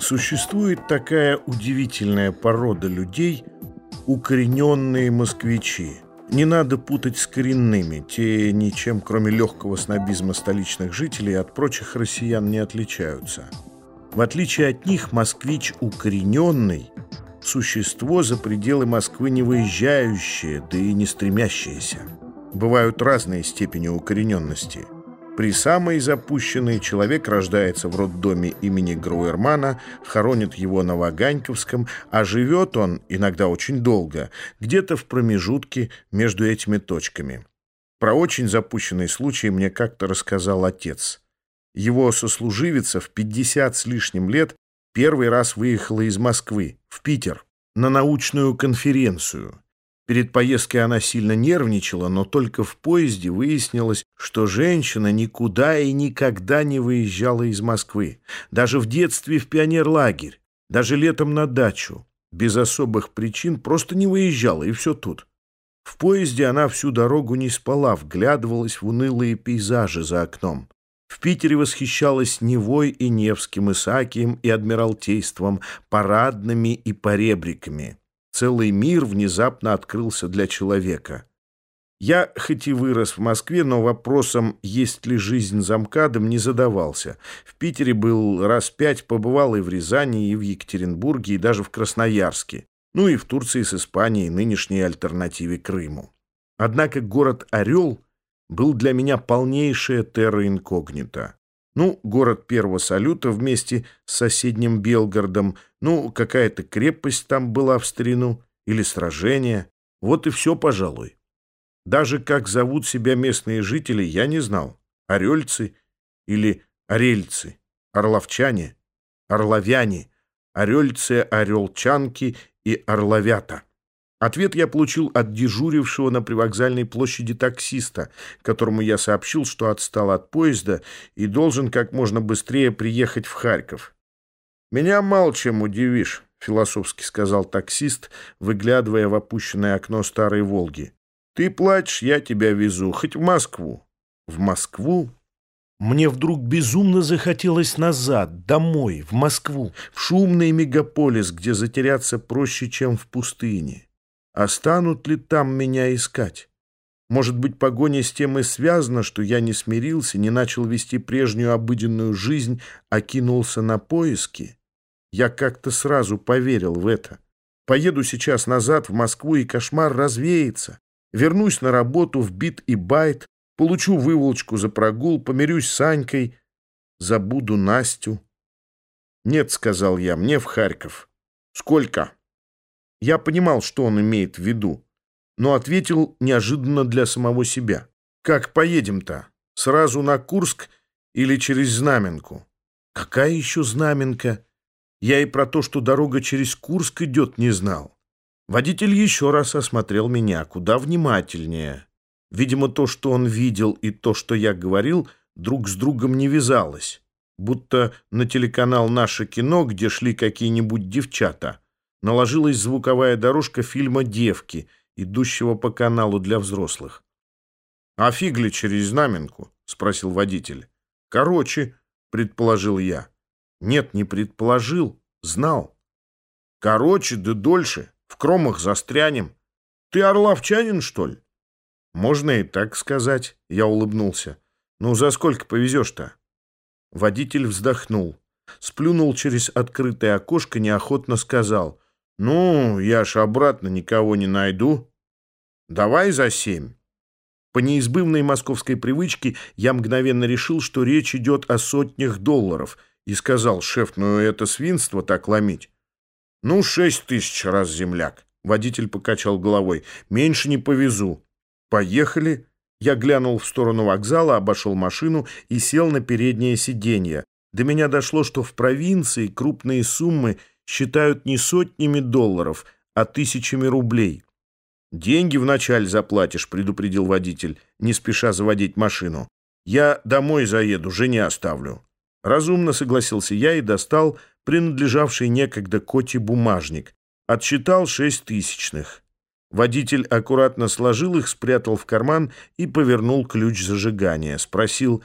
Существует такая удивительная порода людей – укорененные москвичи. Не надо путать с коренными, те ничем, кроме легкого снобизма столичных жителей, от прочих россиян не отличаются. В отличие от них, москвич укорененный – существо за пределы Москвы не выезжающее, да и не стремящееся. Бывают разные степени укорененности – при самой запущенной человек рождается в роддоме имени Груермана, хоронит его на Ваганьковском, а живет он, иногда очень долго, где-то в промежутке между этими точками. Про очень запущенный случай мне как-то рассказал отец. Его сослуживица в 50 с лишним лет первый раз выехала из Москвы в Питер на научную конференцию. Перед поездкой она сильно нервничала, но только в поезде выяснилось, что женщина никуда и никогда не выезжала из Москвы. Даже в детстве в пионерлагерь, даже летом на дачу. Без особых причин просто не выезжала, и все тут. В поезде она всю дорогу не спала, вглядывалась в унылые пейзажи за окном. В Питере восхищалась Невой и Невским, Исаакием и Адмиралтейством, парадными и поребриками. Целый мир внезапно открылся для человека. Я, хоть и вырос в Москве, но вопросом, есть ли жизнь за МКАДом, не задавался. В Питере был раз пять, побывал и в Рязани, и в Екатеринбурге, и даже в Красноярске. Ну и в Турции с Испанией, нынешней альтернативе Крыму. Однако город Орел был для меня полнейшая терра инкогнита. Ну, город первого салюта вместе с соседним Белгородом, ну, какая-то крепость там была в старину, или сражение. Вот и все, пожалуй. Даже как зовут себя местные жители, я не знал. Орельцы или орельцы, орловчане, орловяне, орельцы, орелчанки и орловята. Ответ я получил от дежурившего на привокзальной площади таксиста, которому я сообщил, что отстал от поезда и должен как можно быстрее приехать в Харьков. «Меня мало чем удивишь», — философски сказал таксист, выглядывая в опущенное окно старой «Волги». «Ты плачешь, я тебя везу, хоть в Москву». «В Москву?» Мне вдруг безумно захотелось назад, домой, в Москву, в шумный мегаполис, где затеряться проще, чем в пустыне. А станут ли там меня искать? Может быть, погоня с тем и связана, что я не смирился, не начал вести прежнюю обыденную жизнь, а кинулся на поиски? Я как-то сразу поверил в это. Поеду сейчас назад в Москву, и кошмар развеется. Вернусь на работу в бит и байт, получу выволочку за прогул, помирюсь с Анькой, забуду Настю. «Нет», — сказал я, — «мне в Харьков». «Сколько?» Я понимал, что он имеет в виду, но ответил неожиданно для самого себя. «Как поедем-то? Сразу на Курск или через Знаменку?» «Какая еще Знаменка?» Я и про то, что дорога через Курск идет, не знал. Водитель еще раз осмотрел меня, куда внимательнее. Видимо, то, что он видел, и то, что я говорил, друг с другом не вязалось. Будто на телеканал «Наше кино», где шли какие-нибудь девчата, наложилась звуковая дорожка фильма «Девки», идущего по каналу для взрослых. «А фигли через знаменку?» — спросил водитель. «Короче», — предположил я. «Нет, не предположил, знал». «Короче, да дольше, в кромах застрянем. Ты орловчанин, что ли?» «Можно и так сказать», — я улыбнулся. «Ну, за сколько повезешь-то?» Водитель вздохнул, сплюнул через открытое окошко, неохотно сказал. «Ну, я ж обратно никого не найду. Давай за семь». По неизбывной московской привычке я мгновенно решил, что речь идет о сотнях долларов, и сказал, шеф, ну это свинство так ломить. «Ну, шесть тысяч раз, земляк», — водитель покачал головой, — «меньше не повезу». «Поехали». Я глянул в сторону вокзала, обошел машину и сел на переднее сиденье. До меня дошло, что в провинции крупные суммы считают не сотнями долларов, а тысячами рублей. «Деньги вначале заплатишь», — предупредил водитель, не спеша заводить машину. «Я домой заеду, жене оставлю». Разумно согласился я и достал принадлежавший некогда коте бумажник. Отсчитал шесть тысячных. Водитель аккуратно сложил их, спрятал в карман и повернул ключ зажигания. Спросил,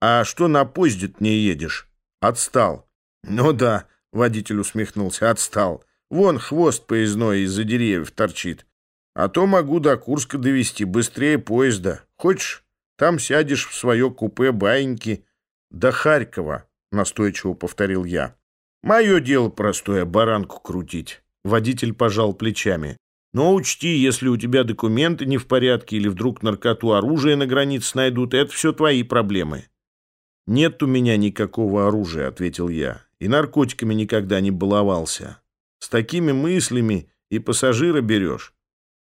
«А что на поезде не едешь?» Отстал. «Ну да», Водитель усмехнулся. Отстал. Вон хвост поездной из-за деревьев торчит. А то могу до Курска довести быстрее поезда. Хочешь, там сядешь в свое купе баиньки. До Харькова, настойчиво повторил я. Мое дело простое, баранку крутить. Водитель пожал плечами. Но учти, если у тебя документы не в порядке или вдруг наркоту оружие на границе найдут, это все твои проблемы. «Нет у меня никакого оружия», — ответил я, — «и наркотиками никогда не баловался. С такими мыслями и пассажира берешь».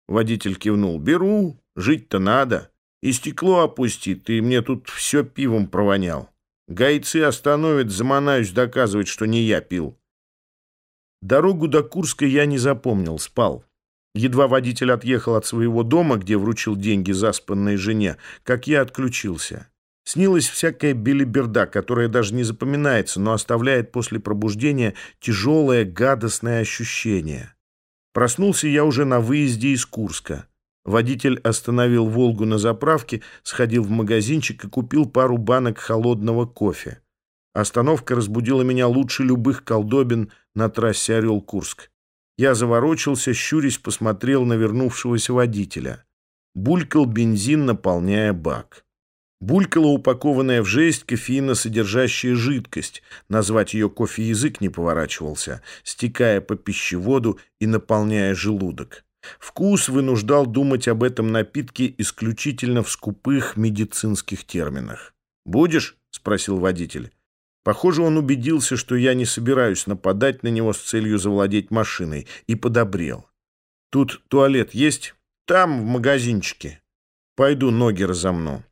Водитель кивнул. «Беру, жить-то надо. И стекло опусти, ты мне тут все пивом провонял. Гайцы остановят, заманаюсь доказывать, что не я пил». Дорогу до Курска я не запомнил, спал. Едва водитель отъехал от своего дома, где вручил деньги заспанной жене, как я отключился. Снилась всякая белиберда, которая даже не запоминается, но оставляет после пробуждения тяжелое гадостное ощущение. Проснулся я уже на выезде из Курска. Водитель остановил «Волгу» на заправке, сходил в магазинчик и купил пару банок холодного кофе. Остановка разбудила меня лучше любых колдобин на трассе Орел-Курск. Я заворочился, щурясь, посмотрел на вернувшегося водителя. Булькал бензин, наполняя бак. Булькала упакованная в жесть кофеиносодержащая жидкость. Назвать ее кофе язык не поворачивался, стекая по пищеводу и наполняя желудок. Вкус вынуждал думать об этом напитке исключительно в скупых медицинских терминах. «Будешь?» — спросил водитель. Похоже, он убедился, что я не собираюсь нападать на него с целью завладеть машиной, и подобрел. «Тут туалет есть?» «Там, в магазинчике. Пойду ноги разомну».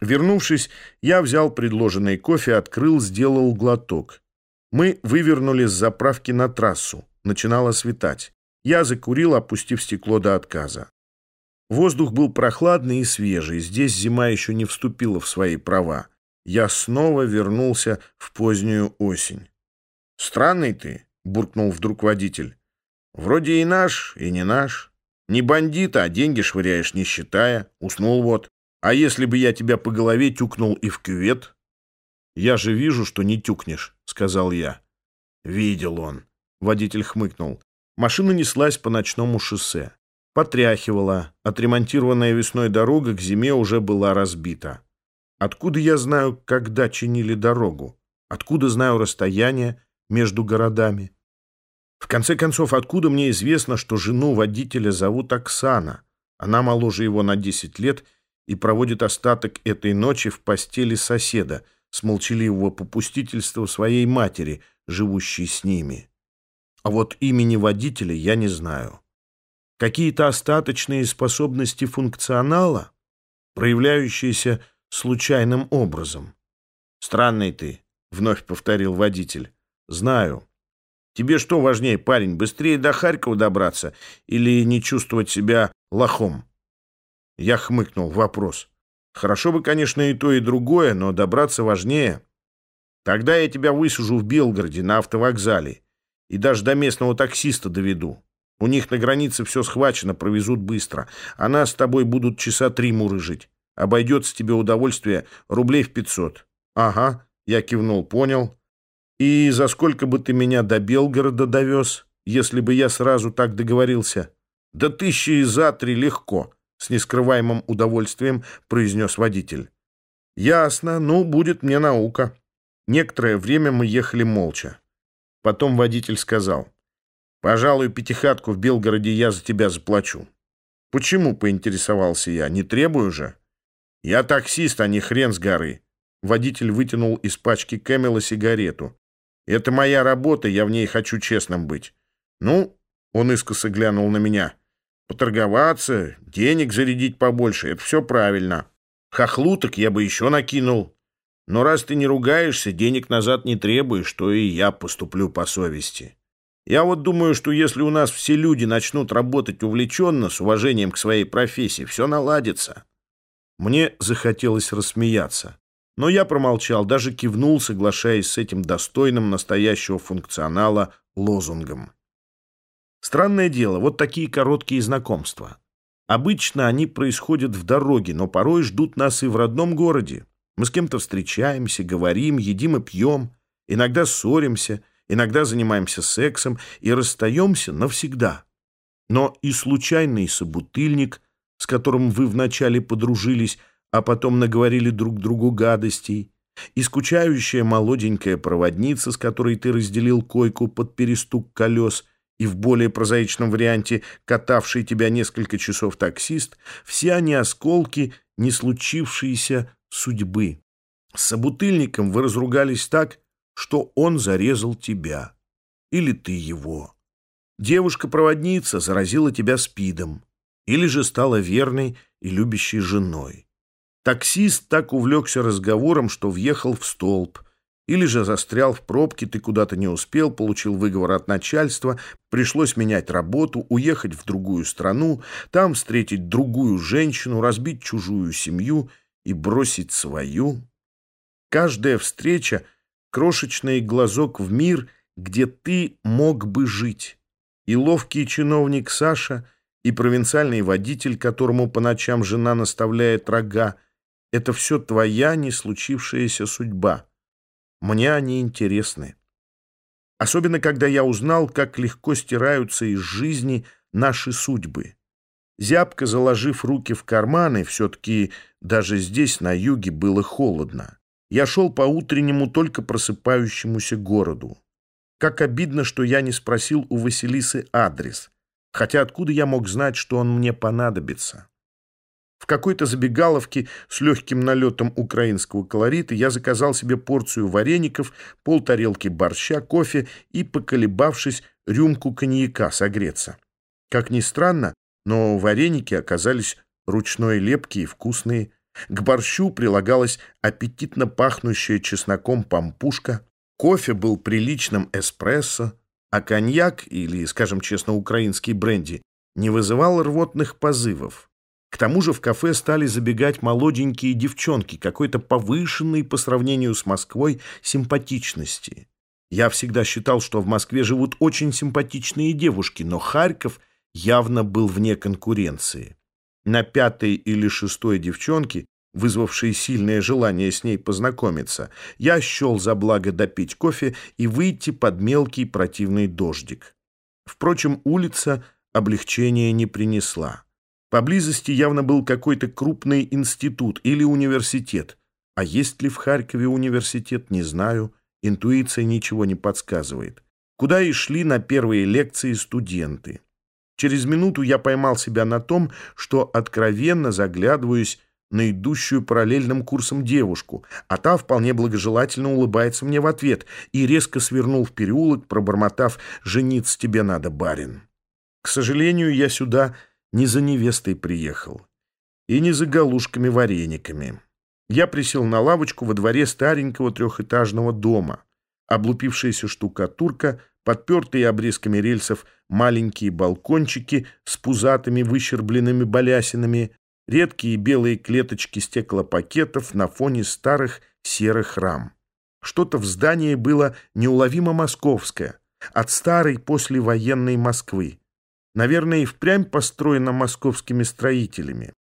Вернувшись, я взял предложенный кофе, открыл, сделал глоток. Мы вывернули с заправки на трассу. Начинало светать. Я закурил, опустив стекло до отказа. Воздух был прохладный и свежий. Здесь зима еще не вступила в свои права. Я снова вернулся в позднюю осень. «Странный ты», — буркнул вдруг водитель. «Вроде и наш, и не наш. Не бандит, а деньги швыряешь, не считая. Уснул вот. А если бы я тебя по голове тюкнул и в кювет? Я же вижу, что не тюкнешь, сказал я. Видел он. Водитель хмыкнул. Машина неслась по ночному шоссе. Потряхивала. Отремонтированная весной дорога к зиме уже была разбита. Откуда я знаю, когда чинили дорогу? Откуда знаю расстояние между городами? В конце концов, откуда мне известно, что жену водителя зовут Оксана? Она моложе его на 10 лет и проводит остаток этой ночи в постели соседа с молчаливого попустительства своей матери, живущей с ними. А вот имени водителя я не знаю. Какие-то остаточные способности функционала, проявляющиеся случайным образом. «Странный ты», — вновь повторил водитель. «Знаю. Тебе что важнее, парень, быстрее до Харькова добраться или не чувствовать себя лохом?» Я хмыкнул. Вопрос. Хорошо бы, конечно, и то, и другое, но добраться важнее. Тогда я тебя высажу в Белгороде на автовокзале и даже до местного таксиста доведу. У них на границе все схвачено, провезут быстро, а нас с тобой будут часа три мурыжить. Обойдется тебе удовольствие рублей в пятьсот. Ага, я кивнул, понял. И за сколько бы ты меня до Белгорода довез, если бы я сразу так договорился? Да тысячи и за три легко с нескрываемым удовольствием произнес водитель. «Ясно, ну, будет мне наука». Некоторое время мы ехали молча. Потом водитель сказал, «Пожалуй, пятихатку в Белгороде я за тебя заплачу». «Почему?» — поинтересовался я. «Не требую же». «Я таксист, а не хрен с горы». Водитель вытянул из пачки Кэмела сигарету. «Это моя работа, я в ней хочу честным быть». «Ну?» — он искоса глянул на меня. Поторговаться, денег зарядить побольше — это все правильно. Хохлуток я бы еще накинул. Но раз ты не ругаешься, денег назад не требуешь, то и я поступлю по совести. Я вот думаю, что если у нас все люди начнут работать увлеченно, с уважением к своей профессии, все наладится. Мне захотелось рассмеяться. Но я промолчал, даже кивнул, соглашаясь с этим достойным настоящего функционала лозунгом. Странное дело, вот такие короткие знакомства. Обычно они происходят в дороге, но порой ждут нас и в родном городе. Мы с кем-то встречаемся, говорим, едим и пьем, иногда ссоримся, иногда занимаемся сексом и расстаемся навсегда. Но и случайный собутыльник, с которым вы вначале подружились, а потом наговорили друг другу гадостей, и скучающая молоденькая проводница, с которой ты разделил койку под перестук колес, и в более прозаичном варианте катавший тебя несколько часов таксист, все они осколки не случившейся судьбы. С собутыльником вы разругались так, что он зарезал тебя. Или ты его. Девушка-проводница заразила тебя спидом. Или же стала верной и любящей женой. Таксист так увлекся разговором, что въехал в столб. Или же застрял в пробке, ты куда-то не успел, получил выговор от начальства, пришлось менять работу, уехать в другую страну, там встретить другую женщину, разбить чужую семью и бросить свою. Каждая встреча — крошечный глазок в мир, где ты мог бы жить. И ловкий чиновник Саша, и провинциальный водитель, которому по ночам жена наставляет рога — это все твоя не случившаяся судьба. Мне они интересны. Особенно, когда я узнал, как легко стираются из жизни наши судьбы. Зябко заложив руки в карманы, все-таки даже здесь, на юге, было холодно. Я шел по утреннему, только просыпающемуся городу. Как обидно, что я не спросил у Василисы адрес. Хотя откуда я мог знать, что он мне понадобится? В какой-то забегаловке с легким налетом украинского колорита я заказал себе порцию вареников, полтарелки борща, кофе и, поколебавшись, рюмку коньяка согреться. Как ни странно, но вареники оказались ручной лепки и вкусные. К борщу прилагалась аппетитно пахнущая чесноком пампушка. Кофе был приличным эспрессо, а коньяк, или, скажем честно, украинский бренди, не вызывал рвотных позывов. К тому же в кафе стали забегать молоденькие девчонки какой-то повышенной по сравнению с Москвой симпатичности. Я всегда считал, что в Москве живут очень симпатичные девушки, но Харьков явно был вне конкуренции. На пятой или шестой девчонке, вызвавшей сильное желание с ней познакомиться, я счел за благо допить кофе и выйти под мелкий противный дождик. Впрочем, улица облегчения не принесла. Поблизости явно был какой-то крупный институт или университет. А есть ли в Харькове университет, не знаю. Интуиция ничего не подсказывает. Куда и шли на первые лекции студенты. Через минуту я поймал себя на том, что откровенно заглядываюсь на идущую параллельным курсом девушку, а та вполне благожелательно улыбается мне в ответ и резко свернул в переулок, пробормотав «Жениться тебе надо, барин». К сожалению, я сюда не за невестой приехал и не за галушками-варениками. Я присел на лавочку во дворе старенького трехэтажного дома. Облупившаяся штукатурка, подпертые обрезками рельсов маленькие балкончики с пузатыми выщербленными балясинами, редкие белые клеточки стеклопакетов на фоне старых серых рам. Что-то в здании было неуловимо московское, от старой послевоенной Москвы наверное, и впрямь построена московскими строителями.